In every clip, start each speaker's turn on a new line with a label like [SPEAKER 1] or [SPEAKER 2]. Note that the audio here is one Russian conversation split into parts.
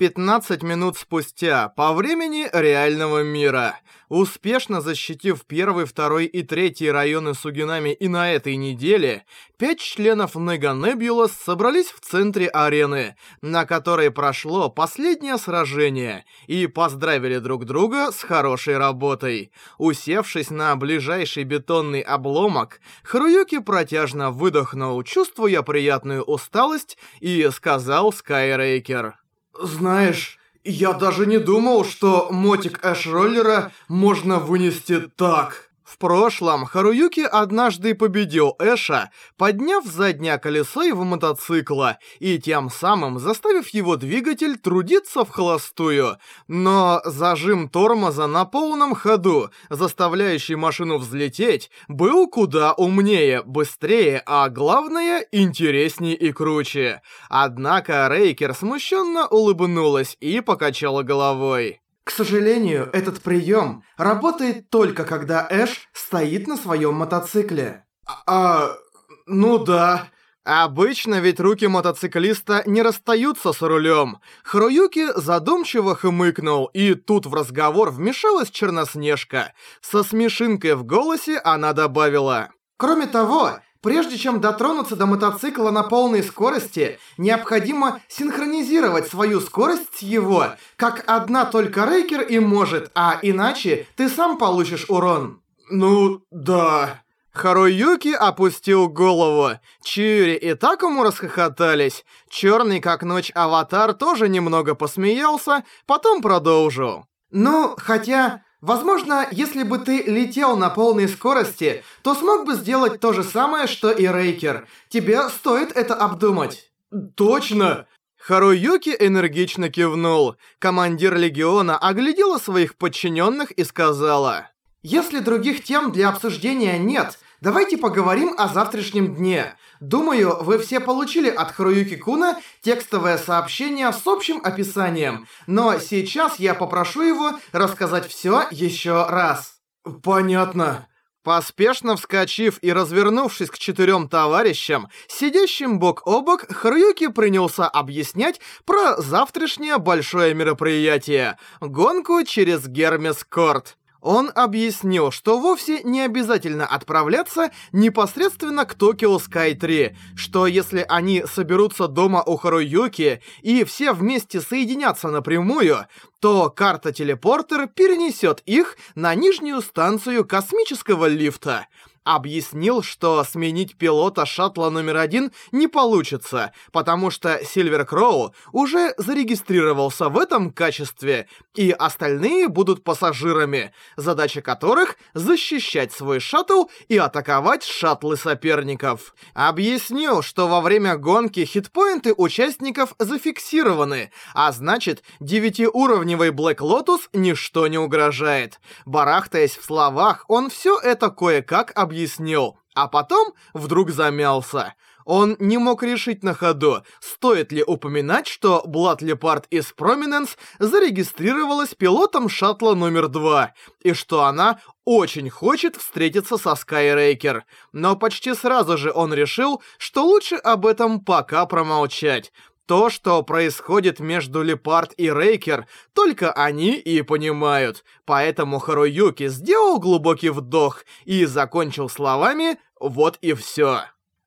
[SPEAKER 1] 15 минут спустя, по времени реального мира. Успешно защитив первый, второй и третий районы Сугинами и на этой неделе, пять членов Нега Небулас собрались в центре арены, на которой прошло последнее сражение, и поздравили друг друга с хорошей работой. Усевшись на ближайший бетонный обломок, Харуюки протяжно выдохнул, чувствуя приятную усталость, и сказал Скайрейкер.
[SPEAKER 2] Знаешь, я даже не думал, что мотик Эш-роллера можно вынести так.
[SPEAKER 1] В прошлом Харуюки однажды победил Эша, подняв заднее колесо его мотоцикла и тем самым заставив его двигатель трудиться в холостую. Но зажим тормоза на полном ходу, заставляющий машину взлететь, был куда умнее, быстрее, а главное, интереснее и круче. Однако Рейкер смущенно улыбнулась и покачала головой.
[SPEAKER 2] К сожалению, этот прием работает только когда Эш стоит на своем мотоцикле. А, а ну да.
[SPEAKER 1] Обычно ведь руки мотоциклиста не расстаются с рулем. Хруюки задумчиво хмыкнул, и тут в разговор вмешалась Черноснежка. Со смешинкой в голосе она добавила.
[SPEAKER 2] Кроме того, Прежде чем дотронуться до мотоцикла на полной скорости, необходимо синхронизировать свою скорость с его, как одна только Рейкер и может, а иначе ты сам получишь урон.
[SPEAKER 1] Ну, да... Харуюки опустил голову. Чири и Такому расхохотались. Черный как ночь аватар тоже немного посмеялся, потом продолжил.
[SPEAKER 2] Ну, хотя Возможно, если бы ты летел на полной скорости, то смог бы сделать то же самое, что и Рейкер. Тебе стоит это обдумать.
[SPEAKER 1] Точно! Харуюки энергично кивнул. Командир Легиона оглядела своих подчиненных и сказала...
[SPEAKER 2] «Если других тем для обсуждения нет, давайте поговорим о завтрашнем дне. Думаю, вы все получили от Харуюки Куна текстовое сообщение с общим описанием, но сейчас я попрошу его рассказать все еще раз.
[SPEAKER 1] Понятно. Поспешно вскочив и развернувшись к четырем товарищам, сидящим бок о бок, Харуюки принялся объяснять про завтрашнее большое мероприятие — гонку через Гермес-Корт. Он объяснил, что вовсе не обязательно отправляться непосредственно к Токио Скай 3, что если они соберутся дома у Харуюки и все вместе соединятся напрямую, то карта-телепортер перенесет их на нижнюю станцию космического лифта — объяснил, что сменить пилота шаттла номер один не получится, потому что Сильвер Кроу уже зарегистрировался в этом качестве, и остальные будут пассажирами, задача которых — защищать свой шаттл и атаковать шаттлы соперников. Объяснил, что во время гонки хитпоинты участников зафиксированы, а значит, девятиуровневый Black Lotus ничто не угрожает. Барахтаясь в словах, он все это кое-как объяснил объяснил, а потом вдруг замялся. Он не мог решить на ходу, стоит ли упоминать, что Блад Лепард из Prominence зарегистрировалась пилотом шаттла номер два, и что она очень хочет встретиться со Скайрейкер. Но почти сразу же он решил, что лучше об этом пока промолчать. То, что происходит между Лепард и Рейкер, только они и понимают. Поэтому Харуюки сделал глубокий вдох и закончил словами «Вот и всё».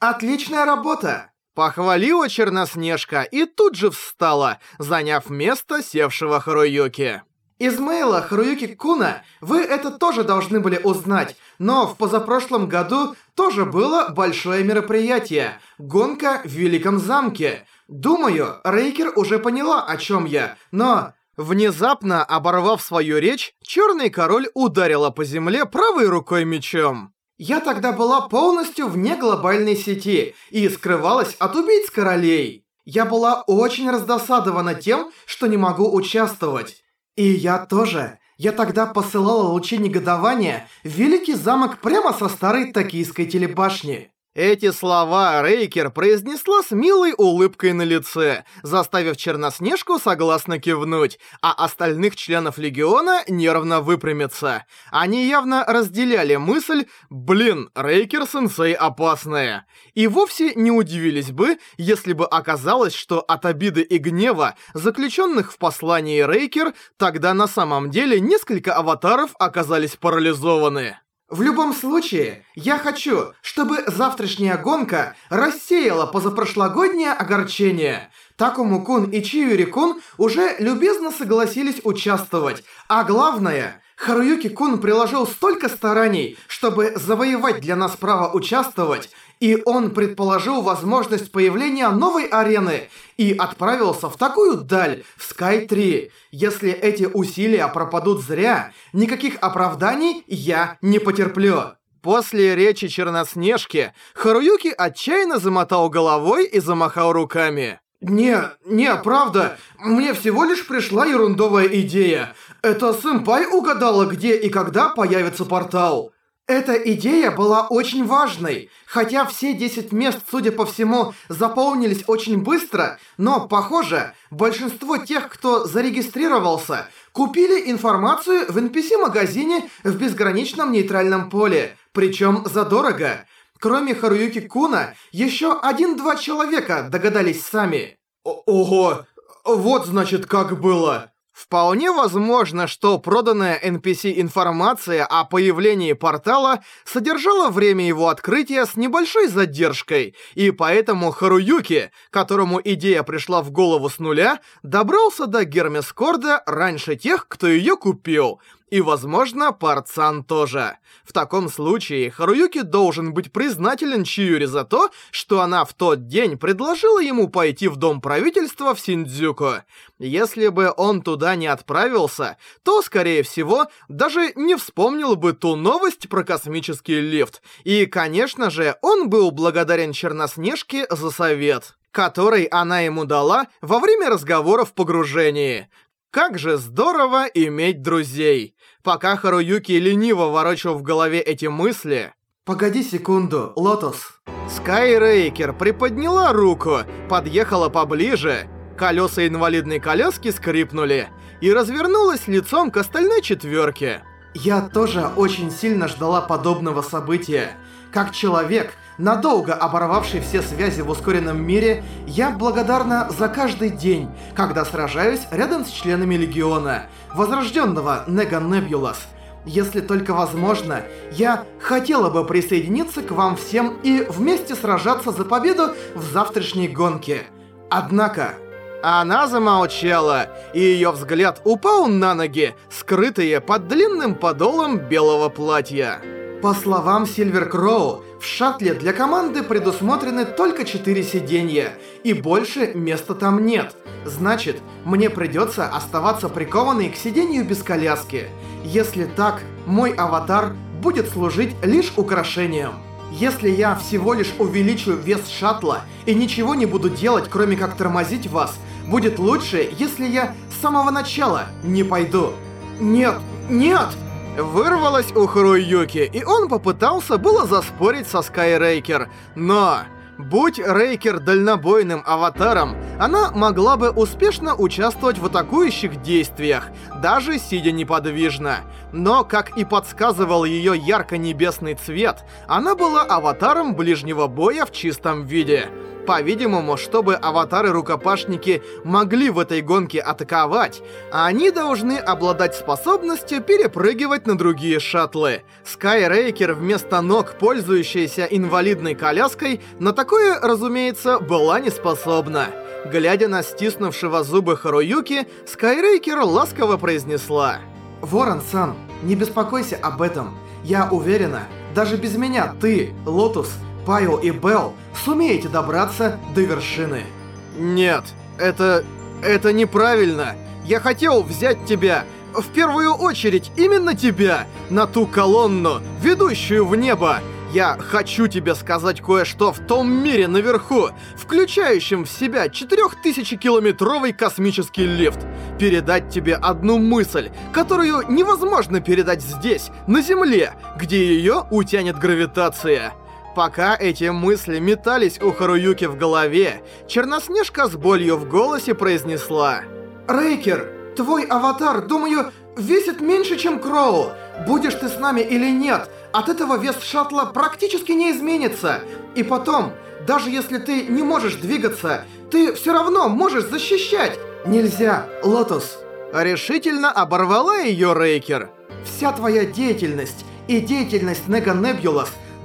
[SPEAKER 2] «Отличная работа!»
[SPEAKER 1] Похвалила Черноснежка и тут же встала, заняв место севшего Харуюки.
[SPEAKER 2] Из мейла Харуюки Куна вы это тоже должны были узнать, но в позапрошлом году тоже было большое мероприятие – гонка в Великом Замке – Думаю, Рейкер уже поняла, о чем я, но...
[SPEAKER 1] Внезапно, оборвав свою речь, Черный Король ударила по земле правой рукой мечом.
[SPEAKER 2] Я тогда была полностью вне глобальной сети и скрывалась от убийц королей. Я была очень раздосадована тем, что не могу участвовать. И я тоже. Я тогда посылала лучи негодования в Великий замок прямо со старой токийской телебашни.
[SPEAKER 1] Эти слова Рейкер произнесла с милой улыбкой на лице, заставив Черноснежку согласно кивнуть, а остальных членов Легиона нервно выпрямиться. Они явно разделяли мысль «Блин, Рейкер-сенсей опасная». И вовсе не удивились бы, если бы оказалось, что от обиды и гнева, заключенных в послании Рейкер, тогда на самом деле несколько аватаров оказались парализованы.
[SPEAKER 2] В любом случае, я хочу, чтобы завтрашняя гонка рассеяла позапрошлогоднее огорчение. Такому-кун и Чиюри-кун уже любезно согласились участвовать. А главное, Харуюки-кун приложил столько стараний, чтобы завоевать для нас право участвовать, и он предположил возможность появления новой арены и отправился в такую даль, в Sky 3. Если эти усилия пропадут зря, никаких оправданий я не потерплю.
[SPEAKER 1] После речи Черноснежки Харуюки отчаянно замотал головой и замахал руками.
[SPEAKER 2] «Не, не, правда, мне всего лишь пришла ерундовая идея. Это сэмпай угадала, где и когда появится портал». Эта идея была очень важной, хотя все 10 мест, судя по всему, заполнились очень быстро, но, похоже, большинство тех, кто зарегистрировался, купили информацию в NPC-магазине в безграничном нейтральном поле, причем задорого. Кроме Харуюки Куна, еще один-два человека догадались сами.
[SPEAKER 1] О Ого, вот значит как было. Вполне возможно, что проданная NPC информация о появлении портала содержала время его открытия с небольшой задержкой, и поэтому Харуюки, которому идея пришла в голову с нуля, добрался до Гермескорда раньше тех, кто ее купил, и, возможно, Парцан тоже. В таком случае, Харуюки должен быть признателен Чиюри за то, что она в тот день предложила ему пойти в дом правительства в Синдзюку. Если бы он туда не отправился, то, скорее всего, даже не вспомнил бы ту новость про космический лифт. И, конечно же, он был благодарен Черноснежке за совет который она ему дала во время разговора в погружении. Как же здорово иметь друзей. Пока Харуюки лениво ворочал в голове эти мысли...
[SPEAKER 2] «Погоди секунду, Лотос».
[SPEAKER 1] Скайрейкер приподняла руку, подъехала поближе, колеса инвалидной коляски скрипнули и развернулась лицом к остальной четверке.
[SPEAKER 2] «Я тоже очень сильно ждала подобного события. Как человек, надолго оборвавший все связи в ускоренном мире, я благодарна за каждый день, когда сражаюсь рядом с членами Легиона, возрожденного Нега Небулас. Если только возможно, я хотела бы присоединиться к вам всем и вместе сражаться за победу в завтрашней гонке. Однако...
[SPEAKER 1] Она замолчала, и ее взгляд упал на ноги, скрытые под длинным подолом белого платья.
[SPEAKER 2] По словам Сильвер Кроу, в шаттле для команды предусмотрены только 4 сиденья, и больше места там нет. Значит, мне придется оставаться прикованной к сиденью без коляски. Если так, мой аватар будет служить лишь украшением. Если я всего лишь увеличу вес шаттла и ничего не буду делать, кроме как тормозить вас, будет лучше, если я с самого начала не пойду. Нет, нет!
[SPEAKER 1] Вырвалось у Харуюки, и он попытался было заспорить со Скайрейкер, но... Будь Рейкер дальнобойным аватаром, она могла бы успешно участвовать в атакующих действиях, даже сидя неподвижно. Но, как и подсказывал ее ярко-небесный цвет, она была аватаром ближнего боя в чистом виде. По-видимому, чтобы аватары-рукопашники могли в этой гонке атаковать, они должны обладать способностью перепрыгивать на другие шаттлы. Скайрейкер вместо ног, пользующаяся инвалидной коляской, на такое, разумеется, была не способна. Глядя на стиснувшего зубы Харуюки, Скайрейкер ласково произнесла.
[SPEAKER 2] «Ворон-сан, не беспокойся об этом. Я уверена, даже без меня ты, Лотус, Пайо и Белл сумеете добраться до вершины.
[SPEAKER 1] Нет, это... это неправильно. Я хотел взять тебя, в первую очередь именно тебя, на ту колонну, ведущую в небо. Я хочу тебе сказать кое-что в том мире наверху, включающем в себя 4000-километровый космический лифт. Передать тебе одну мысль, которую невозможно передать здесь, на Земле, где ее утянет гравитация. Пока эти мысли метались у Харуюки в голове, Черноснежка с болью в голосе произнесла
[SPEAKER 2] «Рейкер, твой аватар, думаю, весит меньше, чем Кроу. Будешь ты с нами или нет, от этого вес шаттла практически не изменится. И потом, даже если ты не можешь двигаться, ты все равно можешь защищать. Нельзя, Лотус».
[SPEAKER 1] Решительно оборвала ее Рейкер.
[SPEAKER 2] «Вся твоя деятельность и деятельность Нега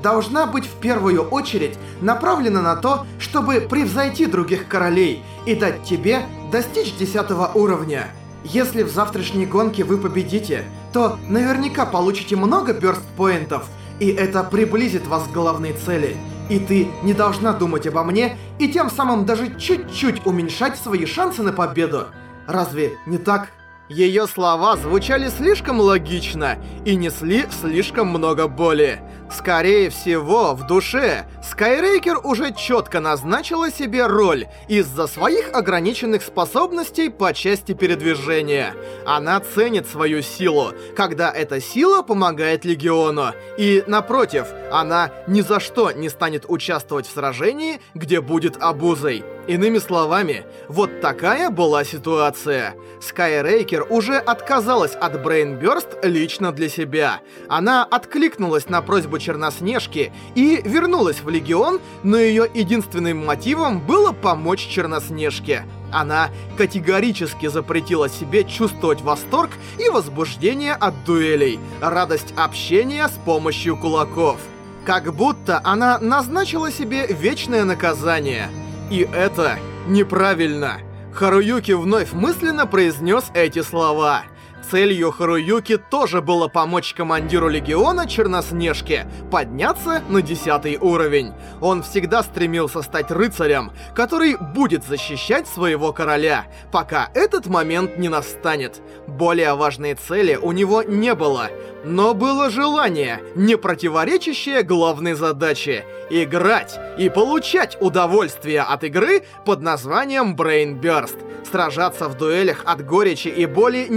[SPEAKER 2] должна быть в первую очередь направлена на то, чтобы превзойти других королей и дать тебе достичь 10 уровня. Если в завтрашней гонке вы победите, то наверняка получите много бёрст-поинтов, и это приблизит вас к главной цели. И ты не должна думать обо мне и тем самым даже чуть-чуть уменьшать свои шансы на победу. Разве не так?
[SPEAKER 1] Ее слова звучали слишком логично и несли слишком много боли. Скорее всего, в душе Скайрейкер уже четко назначила себе роль из-за своих ограниченных способностей по части передвижения. Она ценит свою силу, когда эта сила помогает Легиону. И, напротив, она ни за что не станет участвовать в сражении, где будет обузой. Иными словами, вот такая была ситуация. Скайрейкер уже отказалась от Брейнбёрст лично для себя. Она откликнулась на просьбу Черноснежки и вернулась в Легион, но ее единственным мотивом было помочь Черноснежке. Она категорически запретила себе чувствовать восторг и возбуждение от дуэлей, радость общения с помощью кулаков. Как будто она назначила себе вечное наказание — и это неправильно. Харуюки вновь мысленно произнес эти слова. Целью Харуюки тоже было помочь командиру Легиона Черноснежке подняться на десятый уровень. Он всегда стремился стать рыцарем, который будет защищать своего короля, пока этот момент не настанет. Более важной цели у него не было, но было желание, не противоречащее главной задаче — играть и получать удовольствие от игры под названием Brain Burst. Сражаться в дуэлях от горечи и боли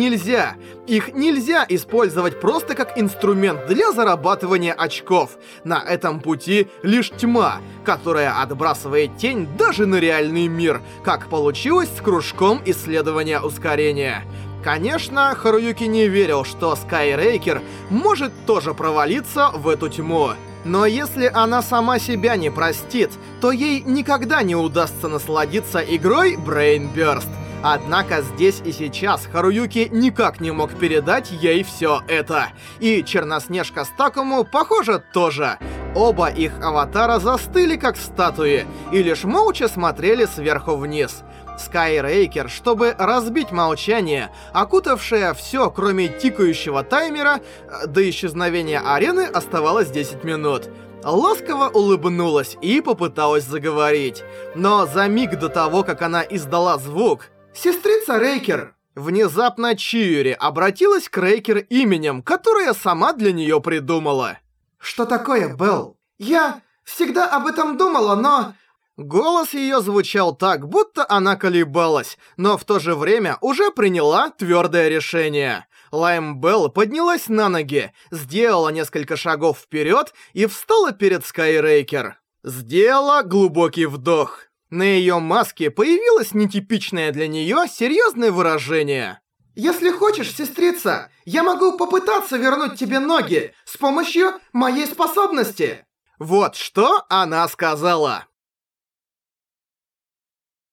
[SPEAKER 1] Их нельзя использовать просто как инструмент для зарабатывания очков. На этом пути лишь тьма, которая отбрасывает тень даже на реальный мир, как получилось с кружком исследования ускорения. Конечно, Харуюки не верил, что Скайрейкер может тоже провалиться в эту тьму. Но если она сама себя не простит, то ей никогда не удастся насладиться игрой Brain Burst. Однако здесь и сейчас Харуюки никак не мог передать ей все это. И Черноснежка с Такому, похоже, тоже. Оба их аватара застыли как статуи и лишь молча смотрели сверху вниз. Скайрейкер, чтобы разбить молчание, окутавшее все, кроме тикающего таймера, до исчезновения арены оставалось 10 минут. Ласково улыбнулась и попыталась заговорить. Но за миг до того, как она издала звук...
[SPEAKER 2] «Сестрица Рейкер!»
[SPEAKER 1] Внезапно Чиури обратилась к Рейкер именем, которое сама для нее придумала.
[SPEAKER 2] «Что такое, Белл? Я всегда об этом думала, но...»
[SPEAKER 1] Голос ее звучал так, будто она колебалась, но в то же время уже приняла твердое решение. Лайм Белл поднялась на ноги, сделала несколько шагов вперед и встала перед Скайрейкер. Сделала глубокий вдох. На ее маске появилось нетипичное для нее серьезное выражение.
[SPEAKER 2] «Если хочешь, сестрица, я могу попытаться вернуть тебе ноги с помощью моей способности!»
[SPEAKER 1] Вот что она сказала.